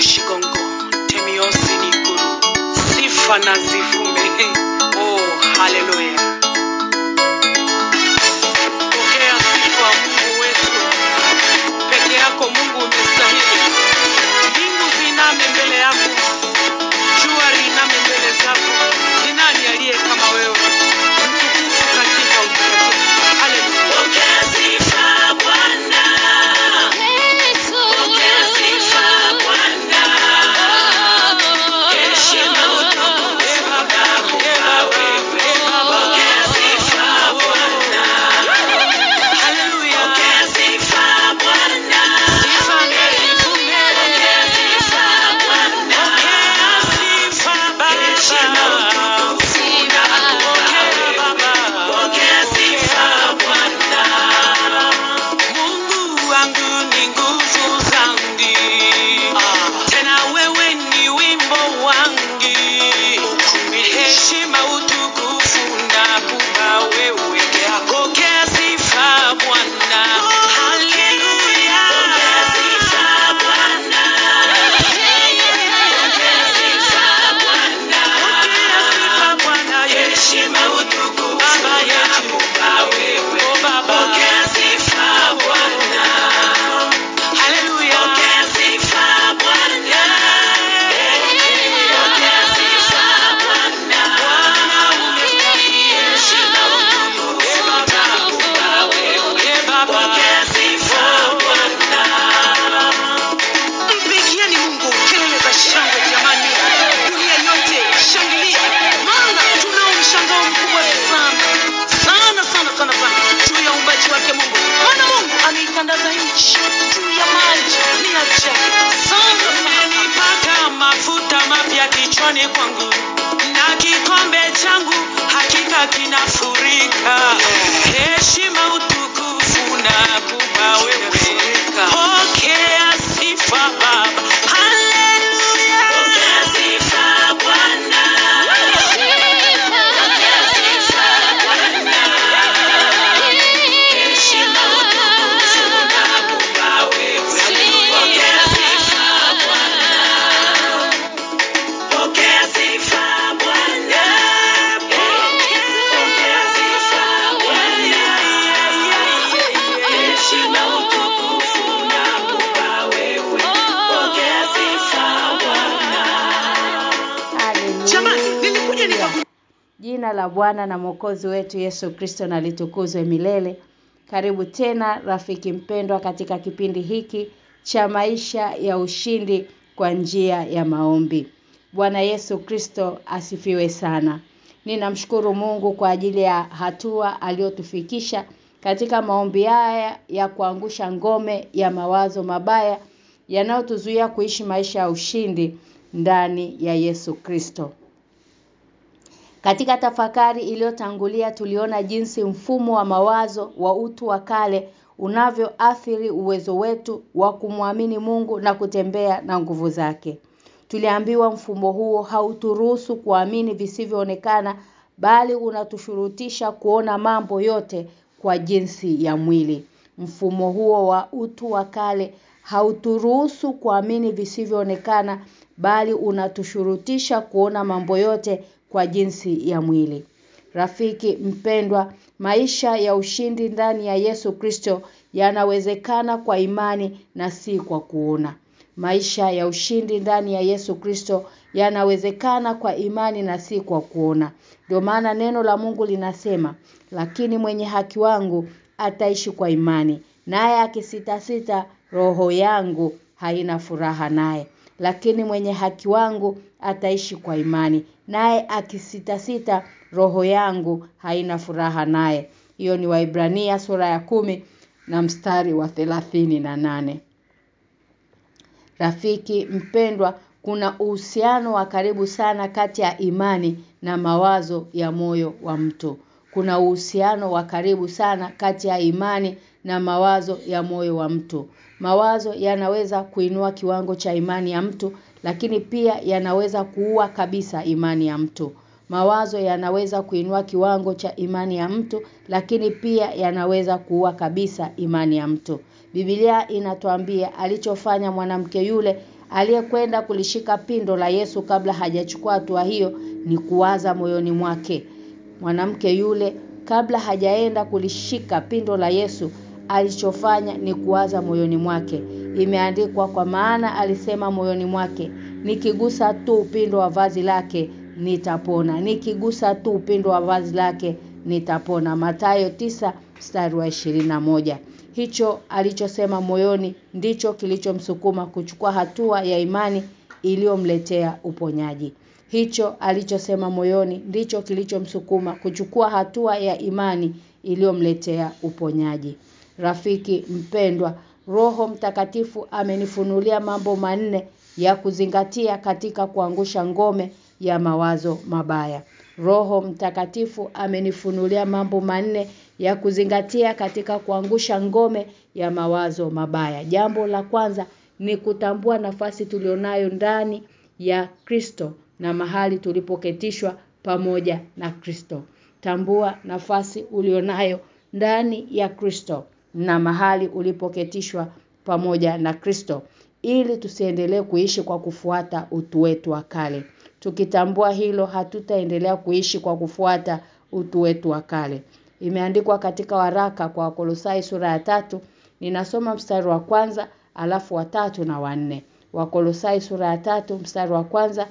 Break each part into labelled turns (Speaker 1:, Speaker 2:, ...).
Speaker 1: Shigongo, Temiosi Nikuru, sifa
Speaker 2: na zivumbe.
Speaker 1: Oh, haleluya.
Speaker 3: La Bwana na Mwokozi wetu Yesu Kristo na litukuzwe milele. Karibu tena rafiki mpendwa katika kipindi hiki cha maisha ya ushindi kwa njia ya maombi. Bwana Yesu Kristo asifiwe sana. Ninamshukuru Mungu kwa ajili ya hatua aliyotufikisha katika maombi haya ya kuangusha ngome ya mawazo mabaya yanayotuzuia kuishi maisha ya ushindi ndani ya Yesu Kristo. Katika tafakari iliyotangulia tuliona jinsi mfumo wa mawazo wa utu wa kale unavyoathiri uwezo wetu wa kumwamini Mungu na kutembea na nguvu zake. Tuliambiwa mfumo huo hauturuhusu kuamini visivyoonekana bali unatushurutisha kuona mambo yote kwa jinsi ya mwili. Mfumo huo wa utu wa kale hauturuhusu kuamini visivyoonekana bali unatushurutisha kuona mambo yote kwa jinsi ya mwili. Rafiki mpendwa, maisha ya ushindi ndani ya Yesu Kristo yanawezekana kwa imani na si kwa kuona. Maisha ya ushindi ndani ya Yesu Kristo yanawezekana kwa imani na si kwa kuona. Ndio maana neno la Mungu linasema, lakini mwenye haki wangu ataishi kwa imani. Naye akisitasita roho yangu haina furaha naye. Lakini mwenye haki wangu ataishi kwa imani. Naye akisitasita roho yangu haina furaha naye. Hiyo ni Waibrania sura ya kumi na mstari wa thelathini na nane Rafiki mpendwa, kuna uhusiano wa karibu sana kati ya imani na mawazo ya moyo wa mtu. Kuna uhusiano wa karibu sana kati ya imani na mawazo ya moyo wa mtu. Mawazo yanaweza kuinua kiwango cha imani ya mtu, lakini pia yanaweza kuua kabisa imani ya mtu. Mawazo yanaweza kuinua kiwango cha imani ya mtu, lakini pia yanaweza kuua kabisa imani ya mtu. Biblia inatuambia alichofanya mwanamke yule Aliyekwenda kulishika pindo la Yesu kabla hajachukua hatua hiyo ni kuwaza moyoni mwake. Mwanamke yule kabla hajaenda kulishika pindo la Yesu alichofanya ni kuwaza moyoni mwake. Imeandikwa kwa maana alisema moyoni mwake, nikigusa tu upindo wa vazi lake nitapona. Nikigusa tu upindo wa vazi lake nitapona. Matayo tisa mstari wa 21. Hicho alichosema moyoni ndicho kilichomsukuma kuchukua hatua ya imani iliyomletea uponyaji. Hicho alichosema moyoni ndicho kilichomsukuma kuchukua hatua ya imani iliyomletea uponyaji. Rafiki mpendwa, Roho Mtakatifu amenifunulia mambo manne ya kuzingatia katika kuangusha ngome ya mawazo mabaya. Roho Mtakatifu amenifunulia mambo manne ya kuzingatia katika kuangusha ngome ya mawazo mabaya. Jambo la kwanza ni kutambua nafasi tulionayo ndani ya Kristo na mahali tulipoketishwa pamoja na Kristo. Tambua nafasi ulionayo ndani ya Kristo na mahali ulipoketishwa pamoja na Kristo ili tusiendelee kuishi kwa kufuata utu wetu wa kale. Tukitambua hilo hatutaendelea kuishi kwa kufuata utu wetu wa kale. Imeandikwa katika waraka kwa Wakolosai sura ya tatu ninasoma mstari wa kwanza alafu wa tatu na wa nne. Wakolosai sura ya tatu mstari wa kwanza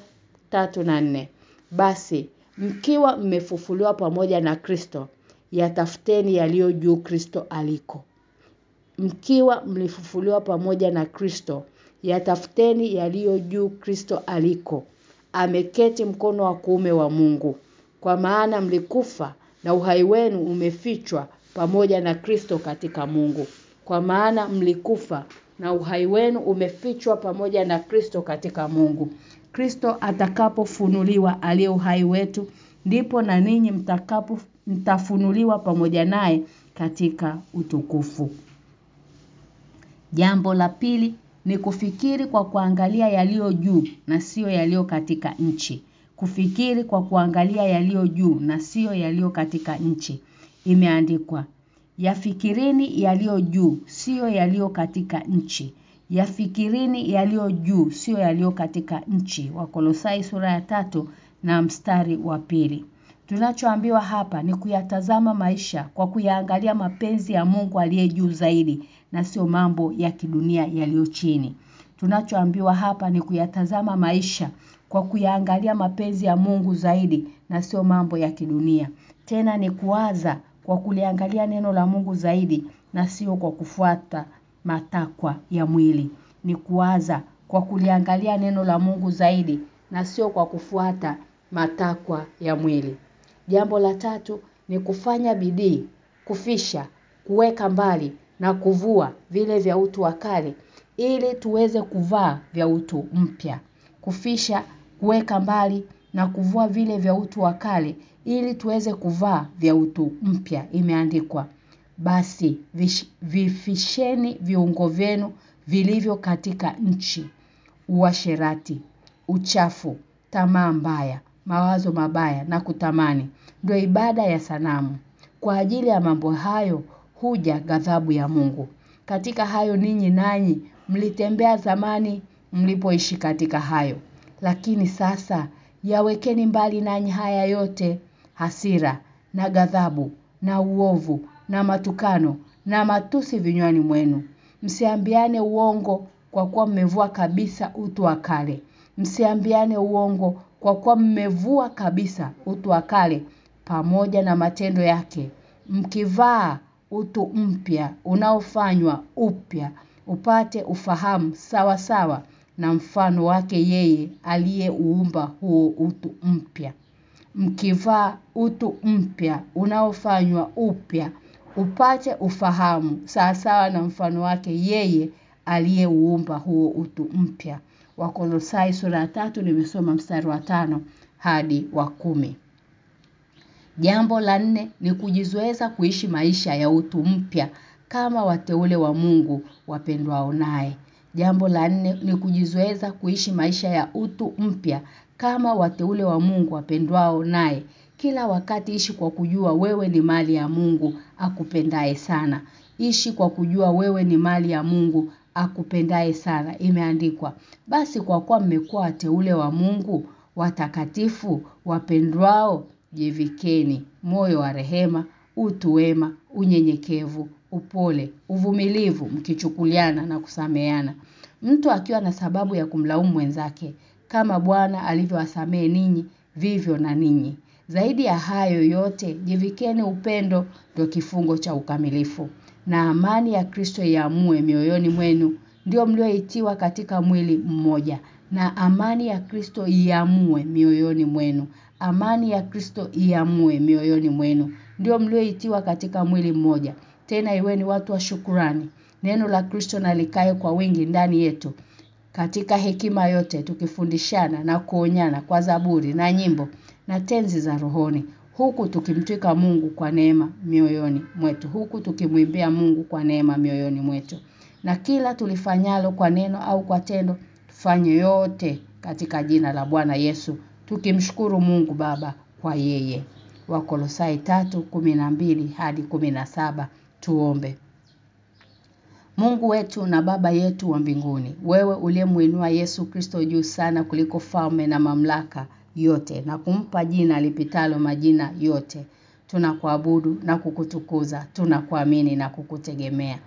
Speaker 3: tatu na nne. Basi mkiwa mmefufuliwa pamoja na Kristo yatafuteni yaliyo juu Kristo aliko. Mkiwa mlifufuliwa pamoja na Kristo yatafuteni yaliyo juu Kristo aliko. Ameketi mkono wa kuume wa Mungu. Kwa maana mlikufa na uhai wenu umefichwa pamoja na Kristo katika Mungu. Kwa maana mlikufa na uhai wenu umefichwa pamoja na Kristo katika Mungu. Kristo atakapofunuliwa aliye uhai wetu ndipo na ninyi mtakapo mtafunuliwa pamoja naye katika utukufu. Jambo la pili ni kufikiri kwa kuangalia yaliyo juu na sio yaliyo katika nchi. Kufikiri kwa kuangalia yaliyo juu na sio yaliyo katika nchi. Imeandikwa, yafikirini yaliyo juu sio yaliyo katika nchi. Yafikirini yaliyo juu sio yaliyo katika nchi. Wakolosai sura ya tatu na mstari wa pili. Tunachoambiwa hapa ni kuyatazama maisha kwa kuyaangalia mapenzi ya Mungu aliye juu zaidi na sio mambo ya kidunia yaliyo chini. Tunachoambiwa hapa ni kuyatazama maisha kwa kuyaangalia mapenzi ya Mungu zaidi na sio mambo ya kidunia. Tena ni kuwaza kwa kuliangalia neno la Mungu zaidi na sio kwa kufuata matakwa ya mwili. Ni kuwaza kwa kuliangalia neno la Mungu zaidi na sio kwa kufuata matakwa ya mwili. Jambo la tatu ni kufanya bidii, kufisha, kuweka mbali na kuvua vile vya utu wa kale ili tuweze kuvaa vya utu mpya. Kufisha, kuweka mbali na kuvua vile vya utu wa kale ili tuweze kuvaa vya utu mpya imeandikwa. Basi vish, vifisheni viungo vyenu vilivyo katika nchi. Uasherati, uchafu, tamaa mbaya, mawazo mabaya na kutamani. Ndio ibada ya sanamu. Kwa ajili ya mambo hayo huja ghadhabu ya Mungu. Katika hayo ninyi nanyi mlitembea zamani mlipoishi katika hayo. Lakini sasa yawekeni mbali nanyi haya yote hasira na ghadhabu na uovu na matukano na matusi vinywani mwenu. Msiambiane uongo kwa kuwa mmevua kabisa utu wa kale. Msiambiane uongo kwa kuwa mmevua kabisa utu wa kale pamoja na matendo yake. Mkivaa utu mpya unaofanywa upya upate ufahamu sawa sawa na mfano wake yeye aliyeuumba huo utu mpya. Mkivaa utu mpya unaofanywa upya upate ufahamu sawa sawa na mfano wake yeye aliyeuumba huo utu mpya. Wakolosai sura ya tatu nimesoma mstari wa tano hadi wa kumi. Jambo la nne ni kujizoeza kuishi maisha ya utu mpya kama wateule wa Mungu wapendwao naye. Jambo la nne ni kujizoeza kuishi maisha ya utu mpya kama wateule wa Mungu wapendwao naye. Kila wakati ishi kwa kujua wewe ni mali ya Mungu akupendaye sana. Ishi kwa kujua wewe ni mali ya Mungu akupendaye sana imeandikwa basi kwa kuwa mmekuwa wateule wa Mungu watakatifu wapendwao jivikeni moyo wa rehema utu wema unyenyekevu upole uvumilivu mkichukuliana na kusameheana. Mtu akiwa na sababu ya kumlaumu mwenzake kama Bwana alivyowasamehe ninyi vivyo na ninyi. Zaidi ya hayo yote jivikeni upendo ndio kifungo cha ukamilifu. Na amani ya Kristo iamue mioyoni mwenu ndio mlioitiwa katika mwili mmoja. Na amani ya Kristo iamue mioyoni mwenu amani ya Kristo iamue mioyoni mwenu. Ndio mlioitiwa katika mwili mmoja. Tena iweni watu wa shukurani. Neno la Kristo na likae kwa wingi ndani yetu. Katika hekima yote tukifundishana na kuonyana kwa zaburi na nyimbo na tenzi za rohoni. Huku tukimtwika Mungu kwa neema mioyoni mwetu. Huku tukimwimbia Mungu kwa neema mioyoni mwetu. Na kila tulifanyalo kwa neno au kwa tendo tufanye yote katika jina la Bwana Yesu tukimshukuru Mungu Baba kwa yeye. Wakolosai 3:12 hadi 17 tuombe. Mungu wetu na baba yetu wa mbinguni wewe uliyemuinua Yesu Kristo juu sana kuliko falme na mamlaka yote na kumpa jina lipitalo majina yote tunakuabudu na kukutukuza tunakuamini na kukutegemea.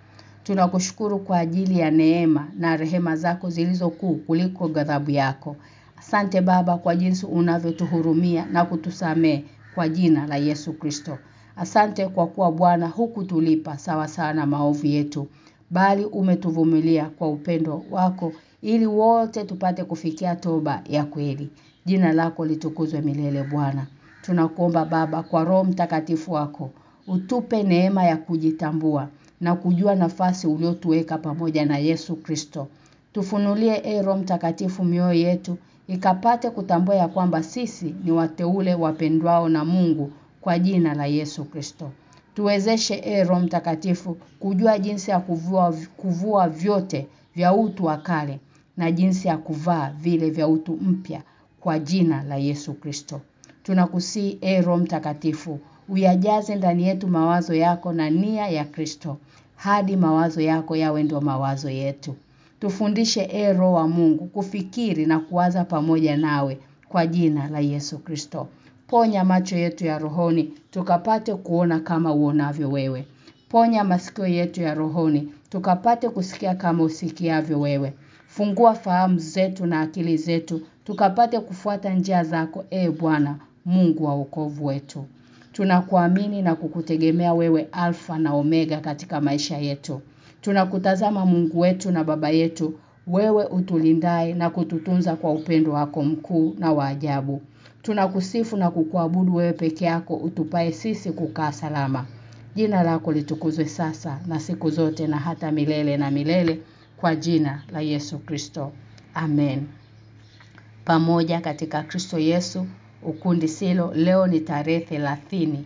Speaker 3: Tunakushukuru kwa ajili ya neema na rehema zako zilizokuu kuliko ghadhabu yako asante baba kwa jinsi unavyotuhurumia na kutusamee kwa jina la Yesu Kristo. Asante kwa kuwa Bwana hukutulipa sawa sawa na maovu yetu bali umetuvumilia kwa upendo wako ili wote tupate kufikia toba ya kweli. Jina lako litukuzwe milele Bwana. Tunakuomba baba kwa roho mtakatifu wako utupe neema ya kujitambua na kujua nafasi uliotuweka pamoja na Yesu Kristo. Tufunulie e roho mtakatifu mioyo yetu ikapate kutambua ya kwamba sisi ni wateule wapendwao na Mungu kwa jina la Yesu Kristo. Tuwezeshe e roho mtakatifu kujua jinsi ya kuvua kuvua vyote vya utu wa kale na jinsi ya kuvaa vile vya utu mpya kwa jina la Yesu Kristo. Tunakusii e roho mtakatifu uyajaze ndani yetu mawazo yako na nia ya Kristo. Hadi mawazo yako yawe ndio mawazo yetu tufundishe e roho wa Mungu kufikiri na kuwaza pamoja nawe kwa jina la Yesu Kristo. Ponya macho yetu ya rohoni tukapate kuona kama uonavyo wewe. Ponya masikio yetu ya rohoni tukapate kusikia kama usikiavyo wewe. Fungua fahamu zetu na akili zetu tukapate kufuata njia zako e Bwana Mungu wa wokovu wetu. Tunakuamini na kukutegemea wewe alfa na omega katika maisha yetu tunakutazama Mungu wetu na baba yetu. Wewe utulindae na kututunza kwa upendo wako mkuu na wa ajabu. Tunakusifu na kukuabudu wewe peke yako utupae sisi kukaa salama. Jina lako litukuzwe sasa na siku zote na hata milele na milele kwa jina la Yesu Kristo. Amen. Pamoja katika Kristo Yesu ukundi silo leo ni tarehe 30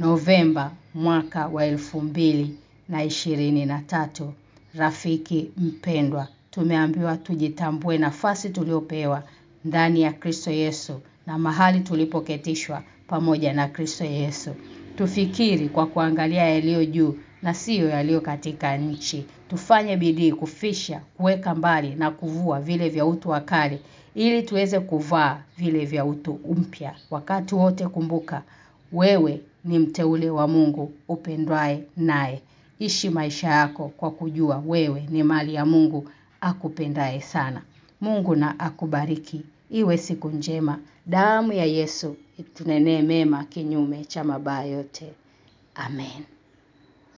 Speaker 3: Novemba mwaka wa elfu mbili na ishirini na tatu. Rafiki mpendwa tumeambiwa tujitambue nafasi tuliopewa ndani ya Kristo Yesu na mahali tulipoketishwa pamoja na Kristo Yesu. Tufikiri kwa kuangalia yaliyo juu na siyo yaliyo katika nchi. Tufanye bidii kufisha kuweka mbali na kuvua vile vya utu wa kale ili tuweze kuvaa vile vya utu mpya. Wakati wote kumbuka wewe ni mteule wa Mungu upendwae naye ishi maisha yako kwa kujua wewe ni mali ya Mungu akupendaye sana. Mungu na akubariki. Iwe siku njema. Damu ya Yesu itunenee mema kinyume cha mabaya yote. Amen